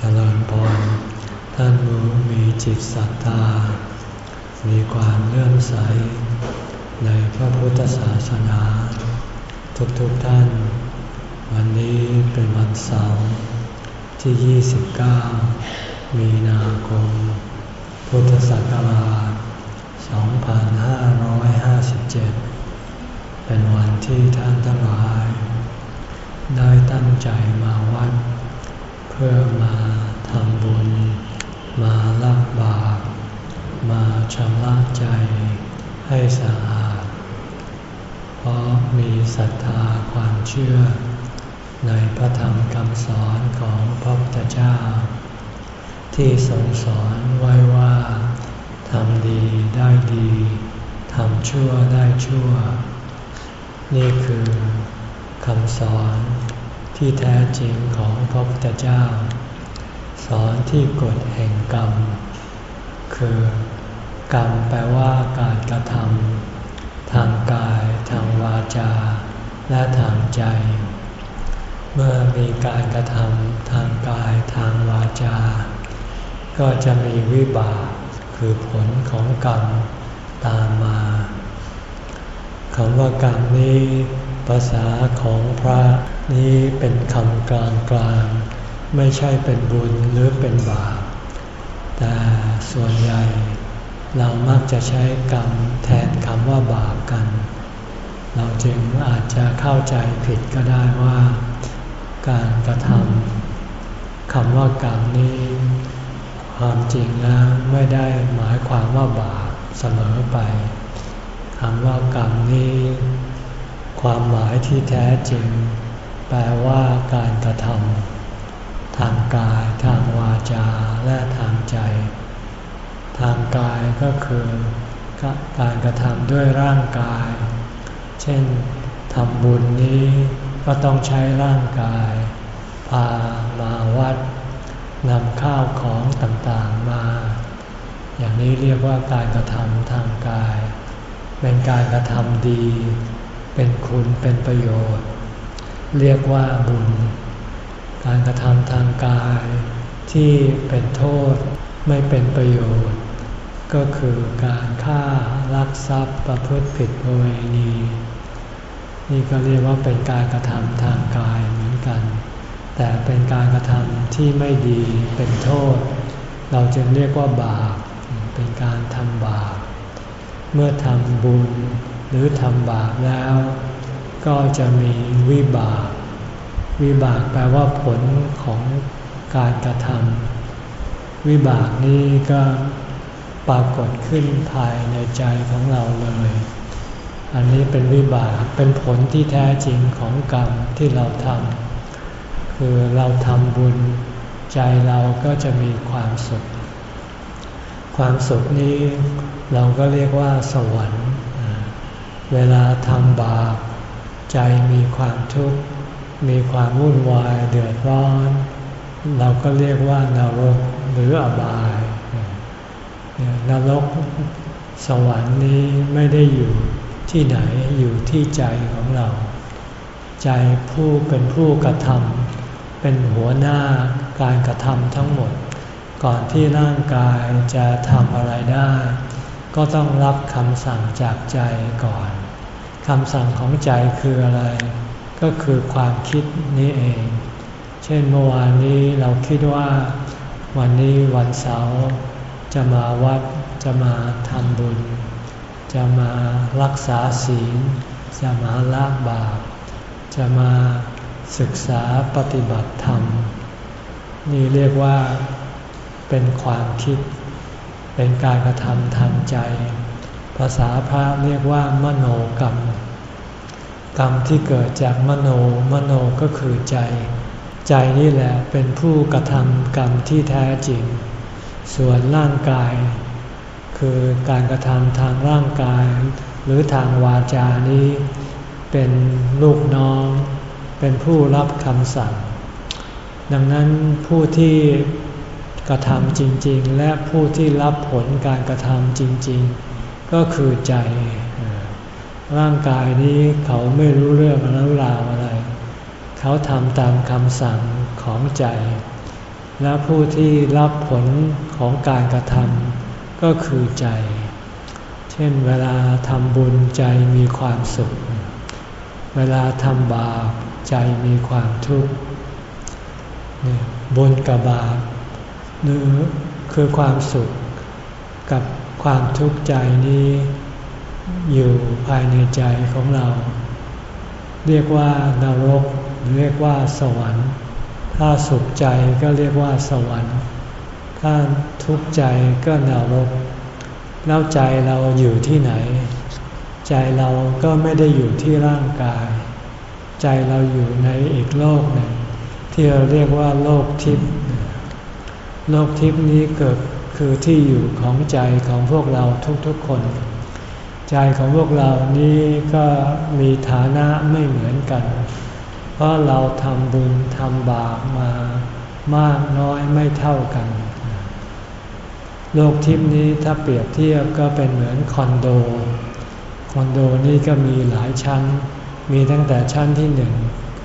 เจริญพรท่านรู้มีจิตศรัทธา มีความเลื่อมใส ในพระพุทธศาสนา ทุกๆทท่าน วันนี้เป็นวันเสาร์ที่ 29 มีนาคม พุทธศักราช 2557 เป็นวันที่ท่านทั้งหลาย ได้ตั้งใจมาวัด พื่อมาทำบุญ มาลับบาปมาชำระใจให้สะอาด เพราะมีศรัทธาความเชื่อ ในพระธรรมคำสอนของพระพุทธเจ้า ที่ทรงสอนไว้ว่าทำดีได้ดีทำชั่วได้ชั่ว นี่คือคำสอนที่แท้จริงของ ระพุทธเจ้า สอนที่กฎแห่งกรรม คือกรรมแปลว่าการกระทำทางกายทางวาจา และทางใจ เมื่อมีการกระทำทางกายทางวาจา ก็จะมีวิบากคือผลของกรรมตามมาคำว่ากรรมนี้ภาษาของพระ นี้เป็นคำกลางกลางไม่ใช่เป็นบุญหรือเป็นบาป แต่ส่วนใหญ่เรามักจะใช้กรรมแทนคำว่าบาปกัน เราจึงอาจจะเข้าใจผิดก็ได้ว่า การกระทำคำว่ากรรมนี้ ความจริงแล้วไม่ได้หมายความว่าบาปเสมอไปคำว่ากรรมนี้ ความหมายที่แท้จริง แปลว่าการกระทำทางกายทางวาจาและทางใจ ทางกายก็คือการกระทำด้วยร่างกาย เช่นทำบุญนี้ก็ต้องใช้ร่างกาย พามาวัดนำข้าวของต่างๆมา อย่างนี้เรียกว่าการกระทำทางกาย เป็นการกระทำดี เป็นคุณเป็นประโยชน์ เรียกว่าบุญ การกระทำทางกายที่เป็นโทษไม่เป็นประโยชน์ ก็คือการฆ่าลักทรัพย์ประพฤติผิดประเวณีนี่ก็เรียกว่าเป็นการกระทำทางกายเหมือนกัน แต่เป็นการกระทำที่ไม่ดีเป็นโทษ เราจึงเรียกว่าบาปเป็นการทำบาปเมื่อทำบุญหรือทำบาปแล้ว ก็จะมีวิบาก วิบากแปลว่าผลของการกระทำวิบากนี้ก็ปรากฏขึ้นภายในใจของเราเลย อันนี้เป็นวิบากเป็นผลที่แท้จริงของกรรมที่เราทำคือเราทำบุญ ใจเราก็จะมีความสุข ความสุขนี้เราก็เรียกว่าสวรรค์ เวลาทำบาป ใจมีความทุกข์ มีความวุ่นวายเดือดร้อน เราก็เรียกว่านรกหรืออบายนรกสวรรค์นี้ไม่ได้อยู่ที่ไหนอยู่ที่ใจของเรา ใจผู้เป็นผู้กระทำเป็นหัวหน้าการกระทำทั้งหมด ก่อนที่ร่างกายจะทำอะไรได้ ก็ต้องรับคำสั่งจากใจก่อน คำสั่งของใจคืออะไร ก็คือความคิดนี้เอง เช่นเมื่อวานนี้เราคิดว่า วันนี้วันเสาร์จะมาวัดจะมาทำบุญ จะมารักษาศีล จะมาละบาปจะมาศึกษาปฏิบัติธรรม นี่เรียกว่าเป็นความคิด เป็นการกระทำทางใจ ภาษาพระเรียกว่ามโนกรรม กรรมที่เกิดจากมโน มโนก็คือใจ ใจนี่แหละเป็นผู้กระทำกรรมที่แท้จริง ส่วนร่างกาย คือการกระทำทางร่างกาย หรือทางวาจานี้ เป็นลูกน้อง เป็นผู้รับคำสั่ง ดังนั้นผู้ที่กระทำจริง ๆ และผู้ที่รับผลการกระทำจริง ๆ ก็คือใจ ร่างกายนี้เขาไม่รู้เรื่องแล้วราวอะไร เขาทำตามคำสั่งของใจ และผู้ที่รับผลของการกระทำก็คือใจ เช่นเวลาทำบุญใจมีความสุข เวลาทำบาปใจมีความทุกข์บุญกับบาปหรือคือความสุขกับความทุกข์ใจนี้ อยู่ภายในใจของเรา เรียกว่านรกเรียกว่าสวรรค์ ถ้าสุขใจก็เรียกว่าสวรรค์ ถ้าทุกข์ใจก็นรก แล้วใจเราอยู่ที่ไหน ใจเราก็ไม่ได้อยู่ที่ร่างกาย ใจเราอยู่ในอีกโลกหนึ่งที่เราเรียกว่าโลกทิพย์โลกทิพย์นี้เกิดคือที่อยู่ของใจของพวกเราทุกๆคน ใจของพวกเรานี้ก็มีฐานะไม่เหมือนกัน เพราะเราทำบุญทำบาปมามากน้อยไม่เท่ากัน โลกทิพย์นี้ถ้าเปรียบเทียบก็เป็นเหมือนคอนโด คอนโดนี้ก็มีหลายชั้น มีตั้งแต่ชั้นที่หนึ่ง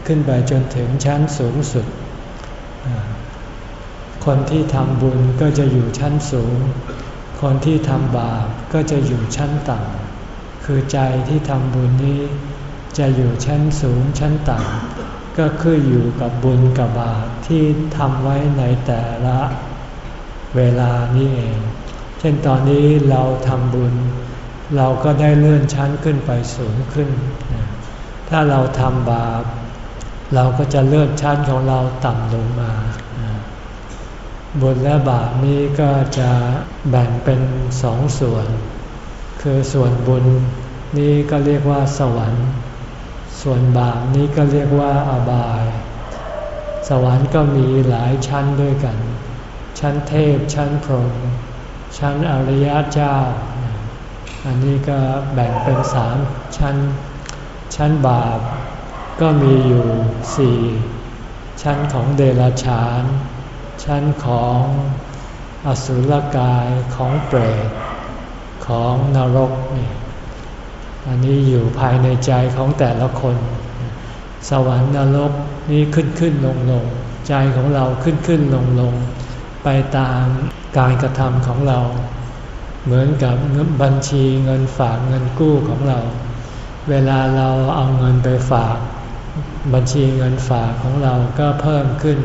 ขึ้นไปจนถึงชั้นสูงสุด คนที่ทำบุญก็จะอยู่ชั้นสูง คนที่ทำบาปก็จะอยู่ชั้นต่ำ คือใจที่ทำบุญนี้ จะอยู่ชั้นสูงชั้นต่ำก็คืออยู่กับบุญกับบาปที่ทำไว้ในแต่ละเวลานี้เอง เช่นตอนนี้เราทำบุญ เราก็ได้เลื่อนชั้นขึ้นไปสูงขึ้น ถ้าเราทำบาป เราก็จะเลื่อนชั้นของเราต่ำลงมาบุญและบาปนี้ก็จะแบ่งเป็นสองส่วน คือส่วนบุญนี้ก็เรียกว่าสวรรค์ ส่วนบาปนี้ก็เรียกว่าอบาย สวรรค์ก็มีหลายชั้นด้วยกัน ชั้นเทพ ชั้นพรหม ชั้นอริยเจ้า อันนี้ก็แบ่งเป็นสามชั้น ชั้นบาปก็มีอยู่สี่ชั้นของเดรัจฉาน ชั้นของอสุรกายของเปรต ของนรกนี่อันนี้อยู่ภายในใจของแต่ละคน สวรรค์นรกนี้ขึ้นขึ้นลงลงใจของเราขึ้นขึ้นลงลงไปตามการกระทำของเรา เหมือนกับบัญชีเงินฝากเงินกู้ของเรา เวลาเราเอาเงินไปฝาก บัญชีเงินฝากของเราก็เพิ่มขึ้น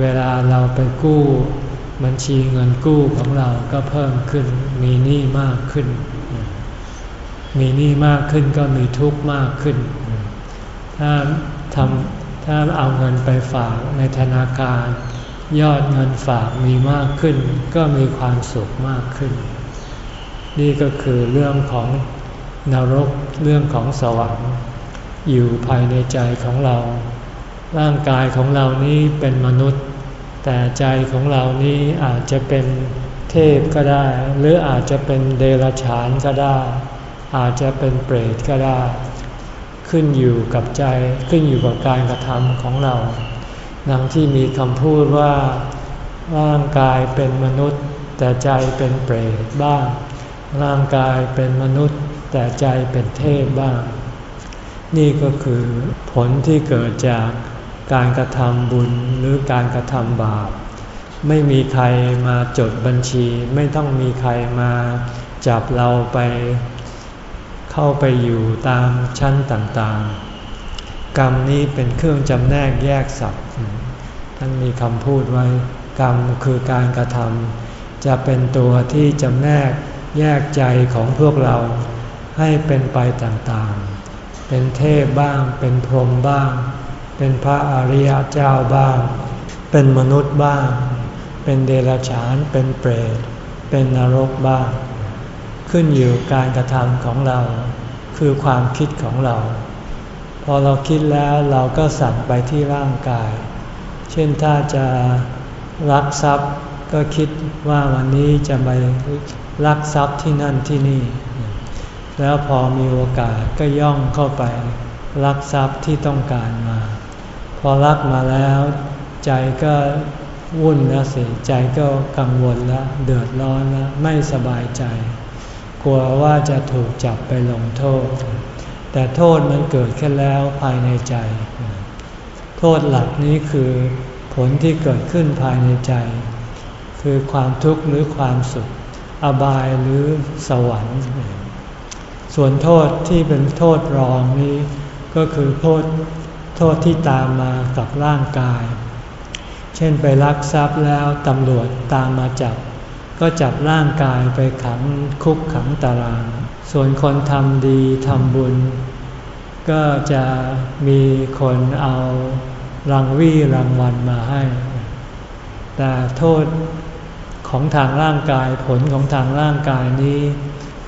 เวลาเราไปกู้ บัญชีเงินกู้ของเราก็เพิ่มขึ้น มีหนี้มากขึ้น มีหนี้มากขึ้นก็มีทุกข์มากขึ้น ถ้าทำถ้าเอาเงินไปฝากในธนาคาร ยอดเงินฝากมีมากขึ้น ก็มีความสุขมากขึ้น นี่ก็คือเรื่องของนรกเรื่องของสวรรค์ อยู่ภายในใจของเรา ร่างกายของเรานี้เป็นมนุษย์ แต่ใจของเรานี้อาจจะเป็นเทพก็ได้ หรืออาจจะเป็นเดรัจฉานก็ได้ อาจจะเป็นเปรตก็ได้ ขึ้นอยู่กับใจขึ้นอยู่กับการกระทำของเราดังที่มีคำพูดว่าร่างกายเป็นมนุษย์ แต่ใจเป็นเปรตบ้าง ร่างกายเป็นมนุษย์ แต่ใจเป็นเทพบ้าง นี่ก็คือผลที่เกิดจาก การกระทำบุญหรือการกระทำบาป ไม่มีใครมาจดบัญชี ไม่ต้องมีใครมาจับเราไป เข้าไปอยู่ตามชั้นต่างๆ กรรมนี้เป็นเครื่องจำแนกแยกสัตว์ท่านมีคำพูดไว้ กรรมคือการกระทำจะเป็นตัวที่จำแนกแยกใจของพวกเราให้เป็นไปต่างๆ เป็นเทพบ้าง เป็นพรหมบ้าง เป็นพระอริยเจ้าบ้าง เป็นมนุษย์บ้าง เป็นเดรัจฉาน เป็นเปรต เป็นนรกบ้าง ขึ้นอยู่การกระทำของเรา คือความคิดของเรา พอเราคิดแล้วเราก็สั่งไปที่ร่างกาย เช่นถ้าจะรักทรัพย์ก็คิดว่าวันนี้จะไปรักทรัพย์ที่นั่นที่นี่ แล้วพอมีโอกาสก็ย่องเข้าไปรักทรัพย์ที่ต้องการมา อรักมาแล้ว ใจก็วุ่นแล้วสิใจก็กังวลแล้ว เดือดร้อนแล้วไม่สบายใจ กลัวว่าจะถูกจับไปลงโทษ แต่โทษมันเกิดขึ้นแล้วภายในใจ โทษหลักนี้คือผผลที่เกิดขึ้นภายในใจ คือความทุกข์หรือความสุข อบายหรือสวรรค์ ส่วนโทษที่เป็นโทษรองนี้ ก็คือโทษ โทษที่ตามมากับร่างกาย เช่นไปลักทรัพย์แล้วตำรวจตามมาจับ ก็จับร่างกายไปขังคุกขังตาราง ส่วนคนทำดีทำบุญ ก็จะมีคนเอารางวี่รางวัลมาให้ แต่โทษของทางร่างกายผลของทางร่างกายนี้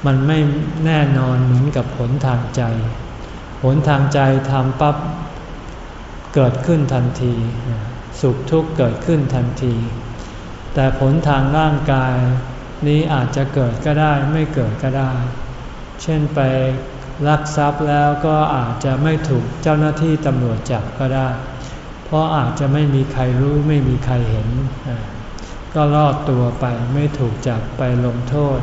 มันไม่แน่นอนเหมือนกับผลทางใจ ผลทางใจทำปั๊บ เกิดขึ้นทันที สุขทุกข์เกิดขึ้นทันที แต่ผลทางร่างกายนี้อาจจะเกิดก็ได้ไม่เกิดก็ได้ เช่นไปลักทรัพย์แล้วก็อาจจะไม่ถูกเจ้าหน้าที่ตำรวจจับก็ได้ เพราะอาจจะไม่มีใครรู้ไม่มีใครเห็น ก็รอดตัวไปไม่ถูกจับไปลงโทษ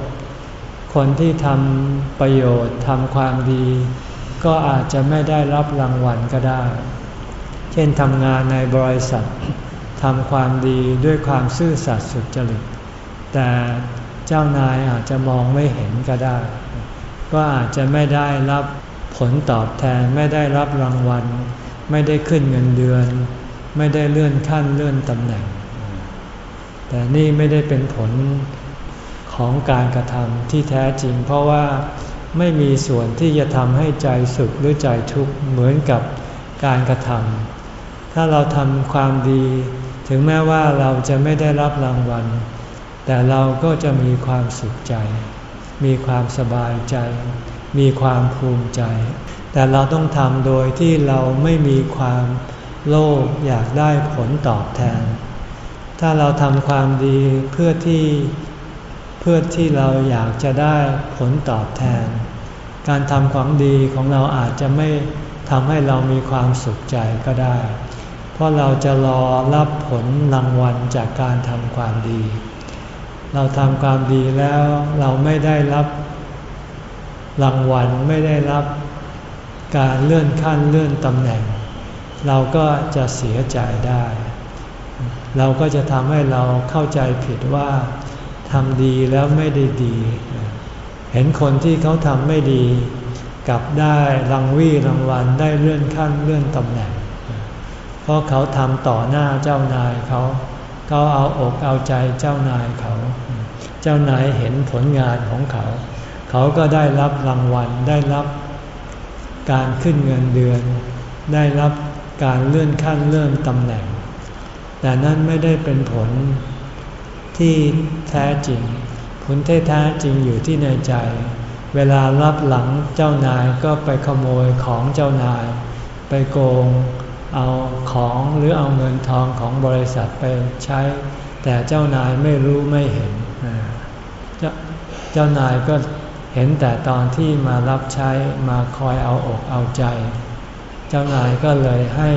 คนที่ทำประโยชน์ทำความดี ก็อาจจะไม่ได้รับรางวัลก็ได้ เช่นทำงานในบริษัททำความดีด้วยความซื่อสัตย์สุจริต แต่เจ้านายอาจจะมองไม่เห็นก็ได้ ก็อาจจะไม่ได้รับผลตอบแทนไม่ได้รับรางวัล ไม่ได้ขึ้นเงินเดือน ไม่ได้เลื่อนขั้นเลื่อนตำแหน่ง แต่นี่ไม่ได้เป็นผลของการกระทำที่แท้จริง เพราะว่าไม่มีส่วนที่จะทำให้ใจสุขหรือใจทุกข์เหมือนกับการกระทำ ถ้าเราทำความดี ถึงแม้ว่าเราจะไม่ได้รับรางวัล แต่เราก็จะมีความสุขใจ มีความสบายใจ มีความภูมิใจ แต่เราต้องทำโดยที่เราไม่มีความโลภอยากได้ผลตอบแทน ถ้าเราทำความดีเพื่อที่เพื่อที่เราอยากจะได้ผลตอบแทน การทำความดีของเราอาจจะไม่ทำให้เรามีความสุขใจก็ได้ เพราะเราจะรอรับผลรางวัลจากการทำความดี เราทำความดีแล้วเราไม่ได้รับรางวัลไม่ได้รับการเลื่อนขั้นเลื่อนตำแหน่ง เราก็จะเสียใจได้ เราก็จะทำให้เราเข้าใจผิดว่าทำดีแล้วไม่ได้ดี เห็นคนที่เขาทำไม่ดี กลับได้รางวี่รางวัลได้เลื่อนขั้นเลื่อนตำแหน่ง เพราะเขาทำต่อหน้าเจ้านายเขา เขาเอาอกเอาใจเจ้านายเขา เจ้านายเห็นผลงานของเขา เขาก็ได้รับรางวัลได้รับการขึ้นเงินเดือน ได้รับการเลื่อนขั้นเลื่อนตำแหน่ง แต่นั่นไม่ได้เป็นผลที่แท้จริง ผลแท้จริงอยู่ที่ในใจ เวลารับหลังเจ้านายก็ไปขโมยของเจ้านาย ไปโกง เอาของหรือเอาเงินทองของบริษัทไปใช้ แต่เจ้านายไม่รู้ไม่เห็น เจ้านายก็เห็นแต่ตอนที่มารับใช้มาคอยเอาอกเอาใจ เจ้านายก็เลยให้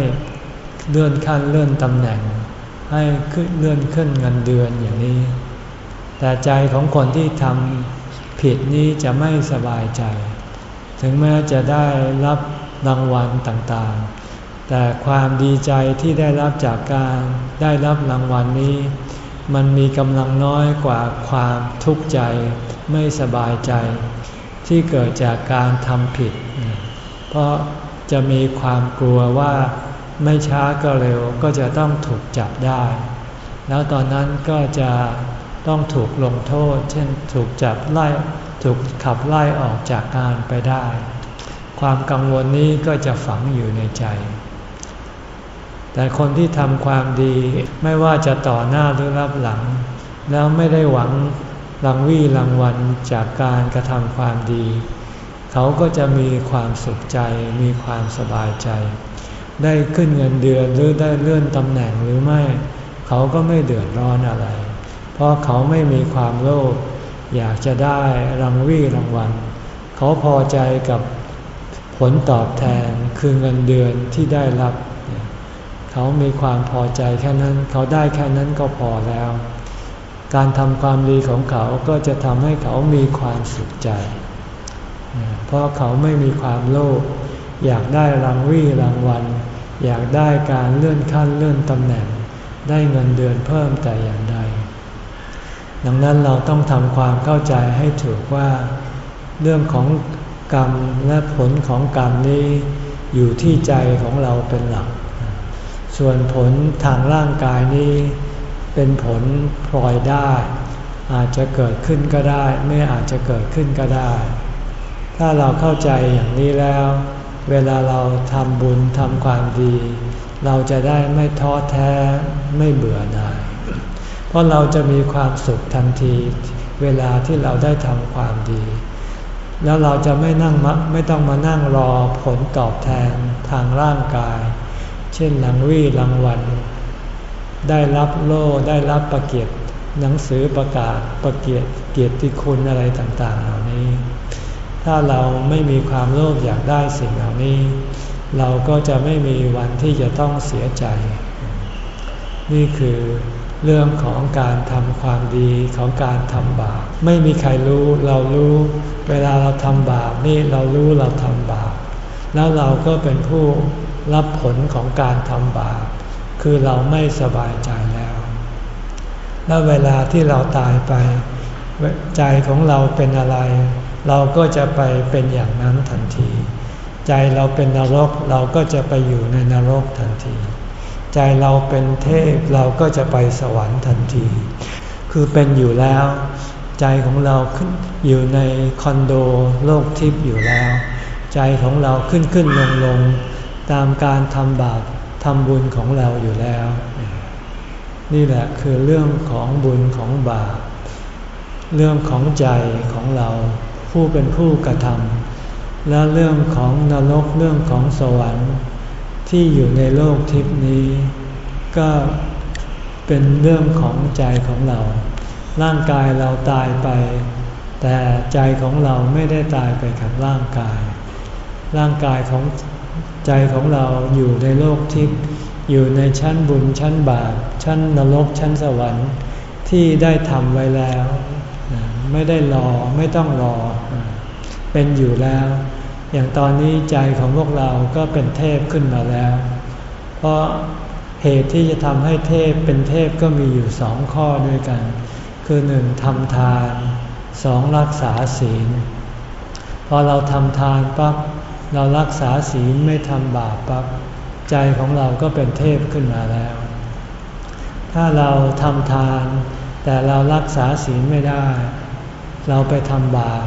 เลื่อนขั้นเลื่อนตำแหน่ง ให้ขึ้นเลื่อนขึ้นเงินเดือนอย่างนี้ แต่ใจของคนที่ทำผิดนี้จะไม่สบายใจ ถึงแม้จะได้รับรางวัลต่างๆ แต่ความดีใจที่ได้รับจากการได้รับรางวัลนนี้ มันมีกำลังน้อยกว่าความทุกข์ใจไม่สบายใจ ที่เกิดจากการทำผิด เพราะจะมีความกลัวว่าไม่ช้าก็เร็วก็จะต้องถูกจับได้ แล้วตอนนั้นก็จะต้องถูกลงโทษ เช่นถูกจับไล่ถูกขับไล่ออกจากงานไปได้ ความกังวลนี้ก็จะฝังอยู่ในใจ แต่คนที่ทำความดีไม่ว่าจะต่อหน้าหรือรับหลัง แล้วไม่ได้หวังรางวี่รางวัลจากการกระทำความดี เขาก็จะมีความสุขใจ มีความสบายใจ ได้ขึ้นเงินเดือนหรือได้เลื่อนตำแหน่งหรือไม่ เขาก็ไม่เดือดร้อนอะไร เพราะเขาไม่มีความโลภอยากจะได้รางวี่รางวัล เขาพอใจกับผลตอบแทนคือเงินเดือนที่ได้รับ เขามีความพอใจแค่นั้น เขาได้แค่นั้นก็พอแล้ว การทำความดีของเขาก็จะทำให้เขามีความสุขใจ เพราะเขาไม่มีความโลภอยากได้รางวี่รางวัล อยากได้การเลื่อนขั้นเลื่อนตำแหน่ง ได้เงินเดือนเพิ่มแต่อย่างใด ดังนั้นเราต้องทำความเข้าใจให้ถูกว่า เรื่องของกรรมและผลของกรรมนี้อยู่ที่ใจของเราเป็นหลัก ส่วนผลทางร่างกายนี้ เป็นผลพลอยได้ อาจจะเกิดขึ้นก็ได้ ไม่อาจจะเกิดขึ้นก็ได้ ถ้าเราเข้าใจอย่างนี้แล้ว เวลาเราทำบุญทำความดี เราจะได้ไม่ท้อแท้ไม่เบื่อหน่าย เพราะเราจะมีความสุขทันที เวลาที่เราได้ทำความดี แล้วเราจะไม่นั่งไม่ต้องมานั่งรอผลตอบแทนทางร่างกาย เช่นรางวี่รางวัลได้รับโล่ได้รับประเกียรติหนังสือประกาศประเกียรติเกียรติคุณอะไรต่างๆ เหล่านี้ ถ้าเราไม่มีความโลภอยากได้สิ่งเหล่านี้ เราก็จะไม่มีวันที่จะต้องเสียใจ นี่คือเรื่องของการทำความดีของการทำบาปไม่มีใครรู้เรารู้ เวลาเราทำบาปนี่เรารู้เราทำบาปแล้วเราก็เป็นผู้ รับผลของการทำบาปคือเราไม่สบายใจแล้ว แล้วเวลาที่เราตายไป ใจของเราเป็นอะไร เราก็จะไปเป็นอย่างนั้นทันที ใจเราเป็นนรกเราก็จะไปอยู่ในนรกทันที ใจเราเป็นเทพเราก็จะไปสวรรค์ทันที คือเป็นอยู่แล้ว ใจของเราขึ้นอยู่ในคอนโดโลกทิพย์อยู่แล้ว ใจของเราขึ้นขึ้นลงลง ตามการทำบาปทำบุญของเราอยู่แล้ว นี่แหละคือเรื่องของบุญของบาป เรื่องของใจของเราผู้เป็นผู้กระทำและเรื่องของนรกเรื่องของสวรรค์ ที่อยู่ในโลกทิพนี้ ก็เป็นเรื่องของใจของเรา ร่างกายเราตายไป แต่ใจของเราไม่ได้ตายไปกับร่างกาย ร่างกายของ ใจของเราอยู่ในโลกทิพย์อยู่ในชั้นบุญชั้นบาปชั้นนรกชั้นสวรรค์ที่ได้ทำไว้แล้ว ไม่ได้รอไม่ต้องรอ เป็นอยู่แล้ว อย่างตอนนี้ใจของพวกเราก็เป็นเทพขึ้นมาแล้ว เพราะเหตุที่จะทำให้เทพเป็นเทพก็มีอยู่สองข้อด้วยกัน คือหนึ่งทำทานสองรักษาศีล พอเราทำทานปั๊บ เรารักษาศีลไม่ทำบาปปั๊บใจของเราก็เป็นเทพขึ้นมาแล้ว ถ้าเราทำทาน แต่เรารักษาศีลไม่ได้ เราไปทำบาป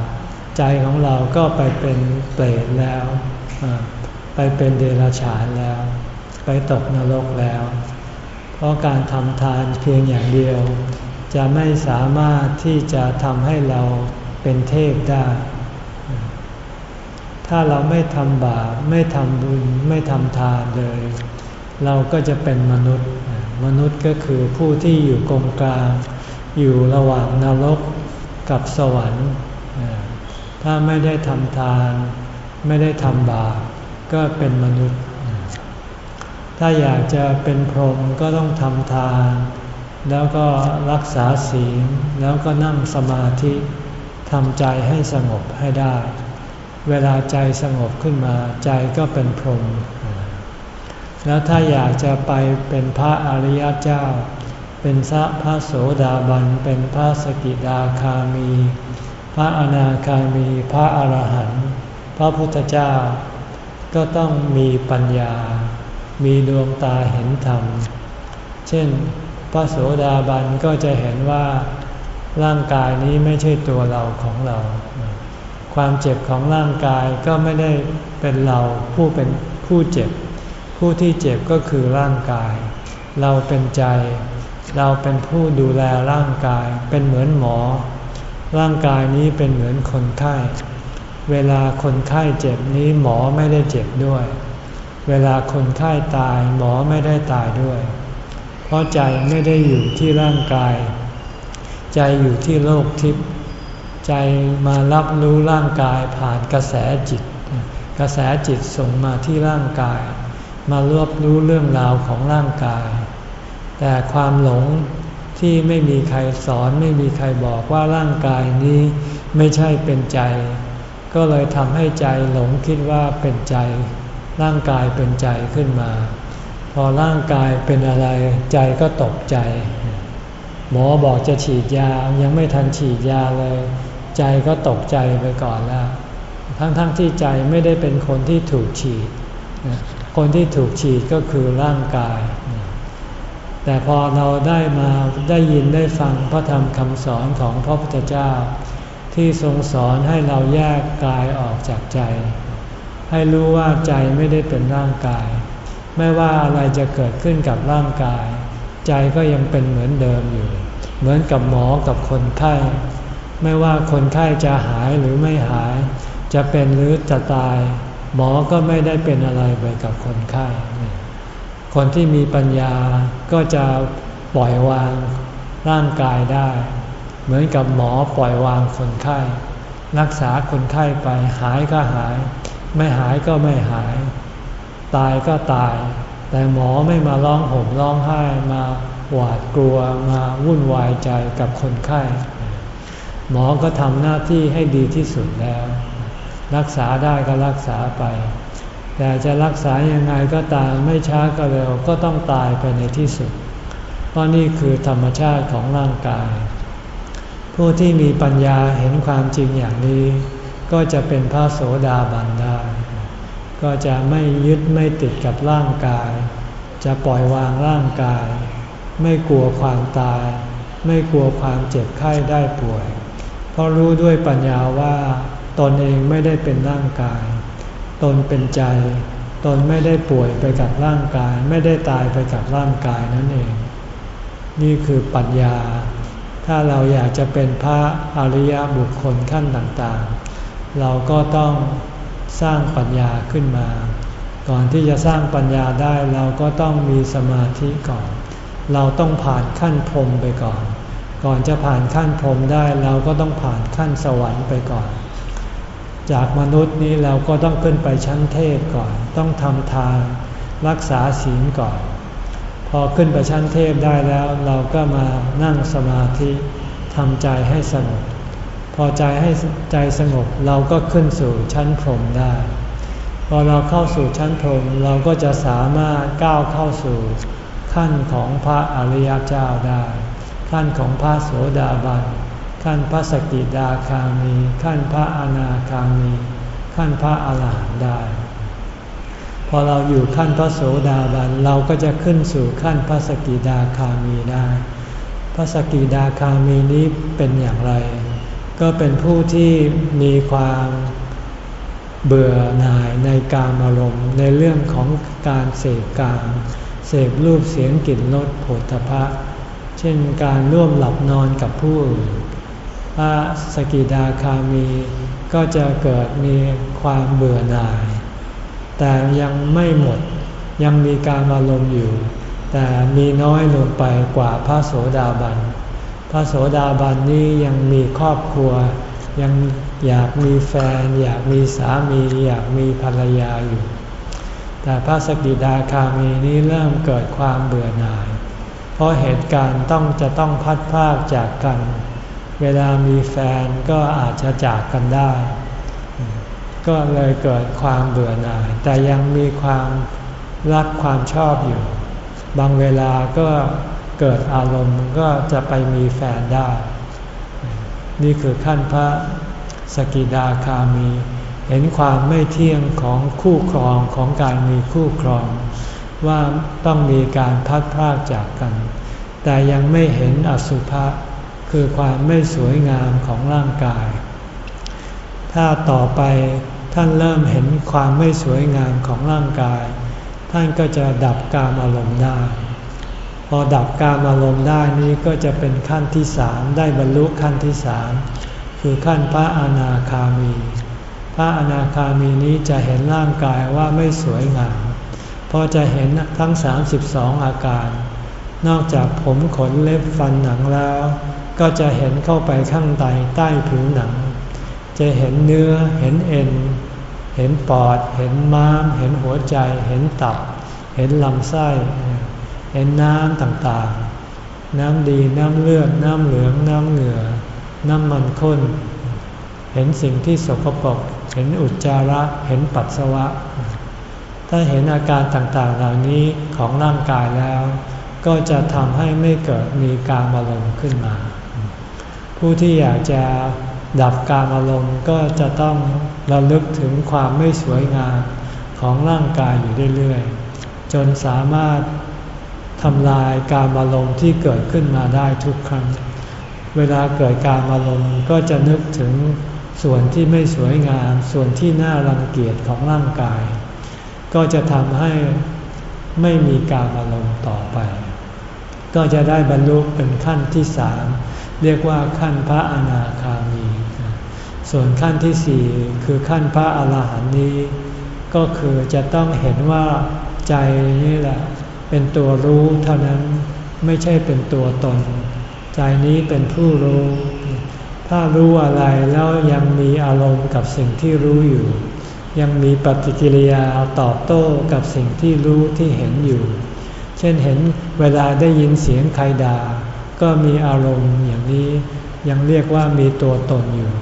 ใจของเราก็ไปเป็นเปรตแล้ว ไปเป็นเดรัจฉานแล้ว ไปตกนรกแล้ว เพราะการทำทานเพียงอย่างเดียว จะไม่สามารถที่จะทำให้เราเป็นเทพได้ ถ้าเราไม่ทำบาปไม่ทำบุญไม่ทำทานเลย เราก็จะเป็นมนุษย์ มนุษย์ก็คือผู้ที่อยู่กงกลาง อยู่ระหว่างนรกกับสวรรค์ ถ้าไม่ได้ทำทาน ไม่ได้ทำบาปก็เป็นมนุษย์ ถ้าอยากจะเป็นพรหมก็ต้องทำทาน แล้วก็รักษาศีลแล้วก็นั่งสมาธิทำใจให้สงบให้ได้ เวลาใจสงบขึ้นมาใจก็เป็นพรหมแล้วถ้าอยากจะไปเป็นพระอริยเจ้า เป็นพระโสดาบัน เป็นพระสกิดาคามี พระอนาคามี พระอรหันต์ พระพุทธเจ้า ก็ต้องมีปัญญา มีดวงตาเห็นธรรม เช่น พระโสดาบันก็จะเห็นว่าร่างกายนี้ไม่ใช่ตัวเราของเรา ความเจ็บของร่างกายก็ไม่ได้เป็นเราผู้เป็นผู้เจ็บ ผู้ที่เจ็บก็คือร่างกาย เราเป็นใจ เราเป็นผู้ดูแลร่างกายเป็นเหมือนหมอ ร่างกายนี้เป็นเหมือนคนไข้ เวลาคนไข้เจ็บนี้หมอไม่ได้เจ็บด้วย เวลาคนไข้ตายหมอไม่ได้ตายด้วย เพราะใจไม่ได้อยู่ที่ร่างกาย ใจอยู่ที่โลกทิพย์ ใจมารับรู้ร่างกายผ่านกระแสจิต กระแสจิตส่งมาที่ร่างกาย มารวบรู้เรื่องราวของร่างกาย แต่ความหลงที่ไม่มีใครสอนไม่มีใครบอกว่าร่างกายนี้ไม่ใช่เป็นใจ ก็เลยทำให้ใจหลงคิดว่าเป็นใจ ร่างกายเป็นใจขึ้นมา พอร่างกายเป็นอะไรใจก็ตกใจ หมอบอกจะฉีดยายังไม่ทันฉีดยาเลย ใจก็ตกใจไปก่อนแล้ว ทั้งๆทที่ใจไม่ได้เป็นคนที่ถูกฉีด คนที่ถูกฉีดก็คือร่างกาย แต่พอเราได้มาได้ยินได้ฟังพระธรรมคำสอนของพระพุทธเจ้า ที่ทรงสอนให้เราแยกกายออกจากใจ ให้รู้ว่าใจไม่ได้เป็นร่างกาย ไม่ว่าอะไรจะเกิดขึ้นกับร่างกาย ใจก็ยังเป็นเหมือนเดิมอยู่ เหมือนกับหมอกับคนไข้ ไม่ว่าคนไข้จะหายหรือไม่หาย จะเป็นหรือจะตาย หมอก็ไม่ได้เป็นอะไรไปกับคนไข้ คนที่มีปัญญาก็จะปล่อยวางร่างกายได้ เหมือนกับหมอปล่อยวางคนไข้ รักษาคนไข้ไปหายก็หาย ไม่หายก็ไม่หาย ตายก็ตาย แต่หมอไม่มาร้องห่มร้องไห้มาหวาดกลัวมาวุ่นวายใจกับคนไข้ หมอก็ทำหน้าที่ให้ดีที่สุดแล้ว รักษาได้ก็รักษาไป แต่จะรักษายังไงก็ตามไม่ช้าก็เร็วก็ต้องตายไปในที่สุด เพราะนี่คือธรรมชาติของร่างกาย ผู้ที่มีปัญญาเห็นความจริงอย่างนี้ ก็จะเป็นพระโสดาบันได้ ก็จะไม่ยึดไม่ติดกับร่างกาย จะปล่อยวางร่างกาย ไม่กลัวความตาย ไม่กลัวความเจ็บไข้ได้ป่วย เพราะรู้ด้วยปัญญาว่าตนเองไม่ได้เป็นร่างกาย ตนเป็นใจ ตนไม่ได้ป่วยไปกับร่างกาย ไม่ได้ตายไปกับร่างกายนั่นเอง นี่คือปัญญา ถ้าเราอยากจะเป็นพระอริยบุคคลขั้นต่างๆ เราก็ต้องสร้างปัญญาขึ้นมา ก่อนที่จะสร้างปัญญาได้เราก็ต้องมีสมาธิก่อน เราต้องผ่านขั้นพรมไปก่อน ก่อนจะผ่านขั้นพรมได้เราก็ต้องผ่านขั้นสวรรค์ไปก่อน จากมนุษย์นี้เราก็ต้องขึ้นไปชั้นเทพก่อน ต้องทำทานรักษาศีลก่อน พอขึ้นไปชั้นเทพได้แล้ว เราก็มานั่งสมาธิทำใจให้สงบ พอใจให้ใจสงบเราก็ขึ้นสู่ชั้นพรหมได้ พอเราเข้าสู่ชั้นพรหมเราก็จะสามารถก้าวเข้าสู่ขั้นของพระอริยเจ้าได้ ขั้นของพระโสดาบัน ขั้นพระสกิดาคามี ขั้นพระอนาคามี ขั้นพระอาหารหันต์ได้ พอเราอยู่ขั้นพระโสดาบันเราก็จะขึ้นสู่ขั้นพระสกิดาคามีได้ พระสกิดาคามีนี้เป็นอย่างไร ก็เป็นผู้ที่มีความเบื่อหน่ายในการอารมณ์ในเรื่องของการเสพกามเสพรูปเสียงกลิ่นรสผลทพะ เช่นการร่วมหลับนอนกับผู้อื่นพระสกิดาคามีก็จะเกิดมีความเบื่อหน่าย แต่ยังไม่หมดยังมีการอารมณ์อยู่ แต่มีน้อยลงไปกว่าพระโสดาบัน พระโสดาบันนี้ยังมีครอบครัว ยังอยากมีแฟน อยากมีสามี อยากมีภรรยาอยู่ แต่พระสกิดาคามีนี้เริ่มเกิดความเบื่อหน่าย ราะเหตุการณ์ต้องจะต้องพัดพากจากกัน เวลามีแฟนก็อาจจะจากกันได้ ก็เลยเกิดความเบื่อหน่าย แต่ยังมีความรักความชอบอยู่ บางเวลาก็เกิดอารมณ์ก็จะไปมีแฟนได้ นี่คือขั้นพระสกิดาคามี เห็นความไม่เที่ยงของคู่ครองของการมีคู่ครอง ว่าต้องมีการพัดพรากจากกัน แต่ยังไม่เห็นอสุภะคือความไม่สวยงามของร่างกาย ถ้าต่อไปท่านเริ่มเห็นความไม่สวยงามของร่างกาย ท่านก็จะดับการอารมณ์ได้ พอดับการอารมณ์ได้นี้ก็จะเป็นขั้นที่สามได้บรรลุขั้นที่สามคือขั้นพระอนาคามี พระอนาคามีนี้จะเห็นร่างกายว่าไม่สวยงาม พอจะเห็นทั้ง 32 อาการ นอกจากผมขนเล็บฟันหนังแล้ว ก็จะเห็นเข้าไปข้างใต้ใต้ผิวหนัง จะเห็นเนื้อ เห็นเอ็น เห็นปอด เห็นม้าม เห็นหัวใจ เห็นตับ เห็นลำไส้ เห็นน้ำต่างๆ น้ำดี น้ำเลือด น้ำเหลือง น้ำเหงื่อ น้ำมันข้น เห็นสิ่งที่สกปรก เห็นอุจจาระ เห็นปัสสาวะ ถ้าเห็นอาการต่างๆเหล่านี้ของร่างกายแล้ว ก็จะทำให้ไม่เกิดมีการอารมณ์ขึ้นมา ผู้ที่อยากจะดับการอารมณ์ก็จะต้องระลึกถึงความไม่สวยงามของร่างกายอยู่เรื่อยๆ จนสามารถทำลายการอารมณ์ที่เกิดขึ้นมาได้ทุกครั้ง เวลาเกิดการอารมณ์ก็จะนึกถึงส่วนที่ไม่สวยงาม ส่วนที่น่ารังเกียจของร่างกาย ก็จะทำให้ไม่มีการอารมณ์ต่อไป ก็จะได้บรรลุเป็นขั้นที่สามเรียกว่าขั้นพระอนาคามี ส่วนขั้นที่สี่คือขั้นพระอรหันต์นี้ ก็คือจะต้องเห็นว่าใจนี่แหละ เป็นตัวรู้เท่านั้นไม่ใช่เป็นตัวตน ใจนี้เป็นผู้รู้ ถ้ารู้อะไรแล้วยังมีอารมณ์กับสิ่งที่รู้อยู่ ยังมีปฏิกิริยาตอบโต้กับสิ่งที่รู้ที่เห็นอยู่ เช่นเห็นเวลาได้ยินเสียงใครด่าก็มีอารมณ์อย่างนี้ยังเรียกว่ามีตัวตนอยู่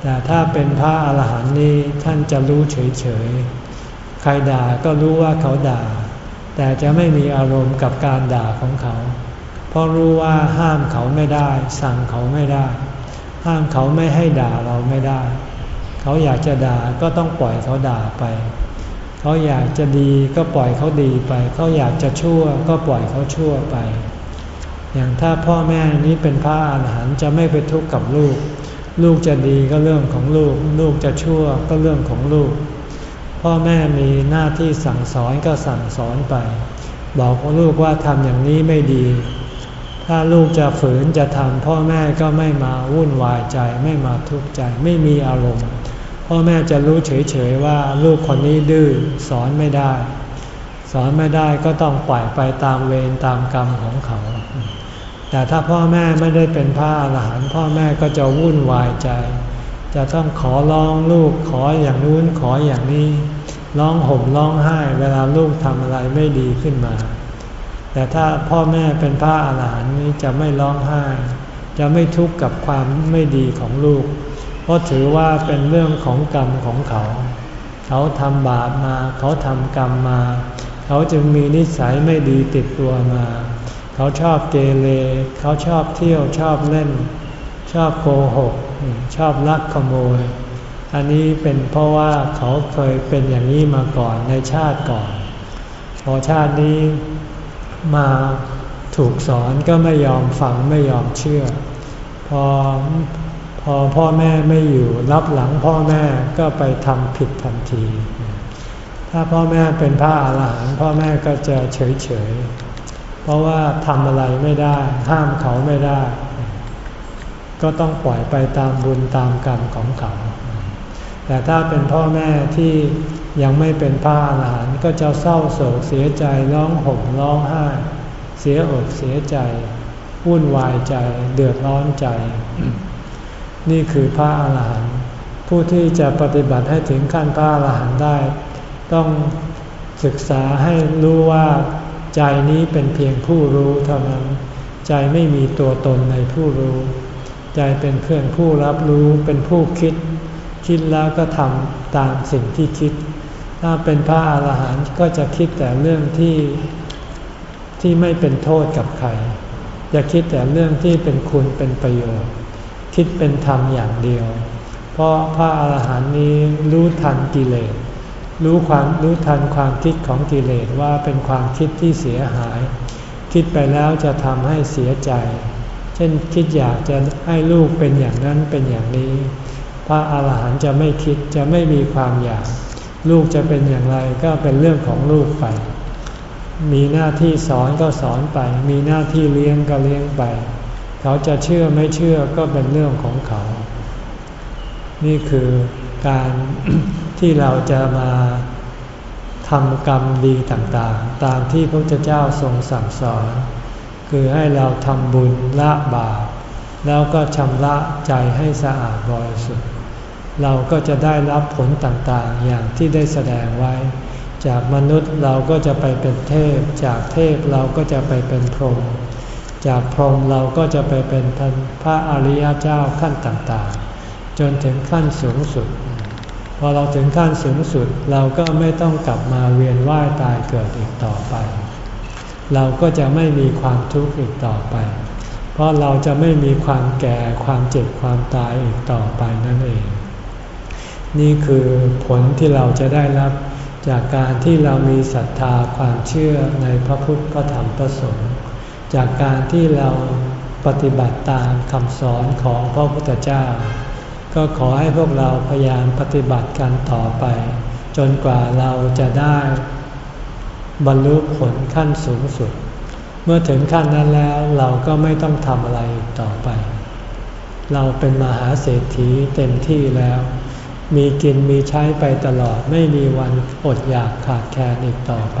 แต่ถ้าเป็นพระอาหารหันต์นี้ท่านจะรู้เฉยๆ ใครด่าก็รู้ว่าเขาด่า แต่จะไม่มีอารมณ์กับการด่าของเขา เพราะรู้ว่าห้ามเขาไม่ได้ สั่งเขาไม่ได้ ห้ามเขาไม่ให้ด่าเราไม่ได้ เขาอยากจะด่าก็ต้องปล่อยเขาด่าไป เขาอยากจะดีก็ปล่อยเขาดีไป เขาอยากจะชั่วก็ปล่อยเขาชั่วไป อย่างถ้าพ่อแม่นี้เป็นพระอาหารหันต์จะไม่ไปทุกข์กับลูก ลูกจะดีก็เรื่องของลูก ลูกจะชั่วก็เรื่องของลูก พ่อแม่มีหน้าที่สั่งสอนก็สั่งสอนไป บอกลูกว่าทำอย่างนี้ไม่ดีถ้าลูกจะฝืนจะทำพ่อแม่ก็ไม่มาวุ่นวายใจไม่มาทุกข์ใจไม่มีอารมณ์ พ่อแม่จะรู้เฉยๆว่าลูกคนนี้ดื้อสอนไม่ได้ สอนไม่ได้ก็ต้องปล่อยไปตามเวรตามกรรมของเขา แต่ถ้าพ่อแม่ไม่ได้เป็นพระอรหันต์พ่อแม่ก็จะวุ่นวายใจ จะต้องขอร้องลูกขออย่างนู้นขออย่างนี้ร้องห่มร้องไห้เวลาลูกทำอะไรไม่ดีขึ้นมา แต่ถ้าพ่อแม่เป็นพระอรหันต์นี้จะไม่ร้องไห้ จะไม่ทุกข์กับความไม่ดีของลูก เพราะถือว่าเป็นเรื่องของกรรมของเขา เขาทำบาปมา เขาทำกรรมมา เขาจึงมีนิสัยไม่ดีติดตัวมา เขาชอบเกเรเขาชอบเที่ยวชอบเล่น ชอบโกหก ชอบลักขโมย อันนี้เป็นเพราะว่าเขาเคยเป็นอย่างนี้มาก่อนในชาติก่อน พอชาตินี้มาถูกสอนก็ไม่ยอมฟังไม่ยอมเชื่อ พอพ อพ่อแม่ไม่อยู่รับหลังพ่อแม่ก็ไปทำผิดทันที ถ้าพ่อแม่เป็นพระอาหารหันต์พ่อแม่ก็จะเฉยเฉยเพราะว่าทำอะไรไม่ได้ ห้ามเขาไม่ได้ ก็ต้องปล่อยไปตามบุญตามกรรมของเขา แต่ถ้าเป็นพ่อแม่ที่ยังไม่เป็นพระอรหันต์ก็จะเศร้าโศกเสียใจร้องห่มร้องไห้ เสียอกเสียใจวุ่นวายใจเดือดร้อนใจ นี่คือพระอรหันต์ผู้ที่จะปฏิบัติให้ถึงขั้นพระอรหันต์ได้ ต้องศึกษาให้รู้ว่าใจนี้เป็นเพียงผู้รู้เท่านั้น ใจไม่มีตัวตนในผู้รู้ ใจเป็นเพื่อนผู้รับรู้เป็นผู้คิด คิดแล้วก็ทำตามสิ่งที่คิด ถ้าเป็นพระอาหารหันต์ก็จะคิดแต่เรื่องที่ที่ไม่เป็นโทษกับใครจะคิดแต่เรื่องที่เป็นคุณเป็นประโยชน์ คิดเป็นธรรมอย่างเดียว เพราะพระอาหารหันต์นี้รู้ทันกิเลส รู้ความรู้ทันความคิดของกิเลสว่าเป็นความคิดที่เสียหาย คิดไปแล้วจะทำให้เสียใจ เช่นคิดอยากจะให้ลูกเป็นอย่างนั้นเป็นอย่างนี้ พระอาหารหันต์จะไม่คิดจะไม่มีความอยาก ลูกจะเป็นอย่างไรก็เป็นเรื่องของลูกไปมีหน้าที่สอนก็สอนไป มีหน้าที่เลี้ยงก็เลี้ยงไป เขาจะเชื่อไม่เชื่อก็เป็นเรื่องของเขา นี่คือการที่เราจะมาทำกรรมดีต่างๆ ตามที่พระพุทธเจ้าทรงสั่งสอน คือให้เราทำบุญละบาปแล้วก็ชำระใจให้สะอาดบริสุทธิ์เราก็จะได้รับผลต่างๆ อย่างที่ได้แสดงไว้ จากมนุษย์เราก็จะไปเป็นเทพ จากเทพเราก็จะไปเป็นพรหม จากพรหมเราก็จะไปเป็นพระอริยเจ้าขั้นต่างๆ จนถึงขั้นสูงสุด พอเราถึงขั้นสูงสุดเราก็ไม่ต้องกลับมาเวียนว่ายตายเกิดอีกต่อไป เราก็จะไม่มีความทุกข์อีกต่อไป เพราะเราจะไม่มีความแก่ความเจ็บความตายอีกต่อไปนั่นเอง นี่คือผลที่เราจะได้รับจากการที่เรามีศรัทธาความเชื่อในพระพุทธพระธรรมพระสงฆ์ จากการที่เราปฏิบัติตามคำสอนของพระพุทธเจ้า ก็ขอให้พวกเราพยายามปฏิบัติกันต่อไป จนกว่าเราจะได้บรรลุผลขั้นสูงสุด เมื่อถึงขั้นนั้นแล้วเราก็ไม่ต้องทำอะไรต่อไป เราเป็นมหาเศรษฐีเต็มที่แล้ว มีกินมีใช้ไปตลอดไม่มีวันอดอยากขาดแคลนอีกต่อไป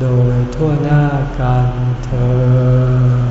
โดยทั่วหน้ากันเธอ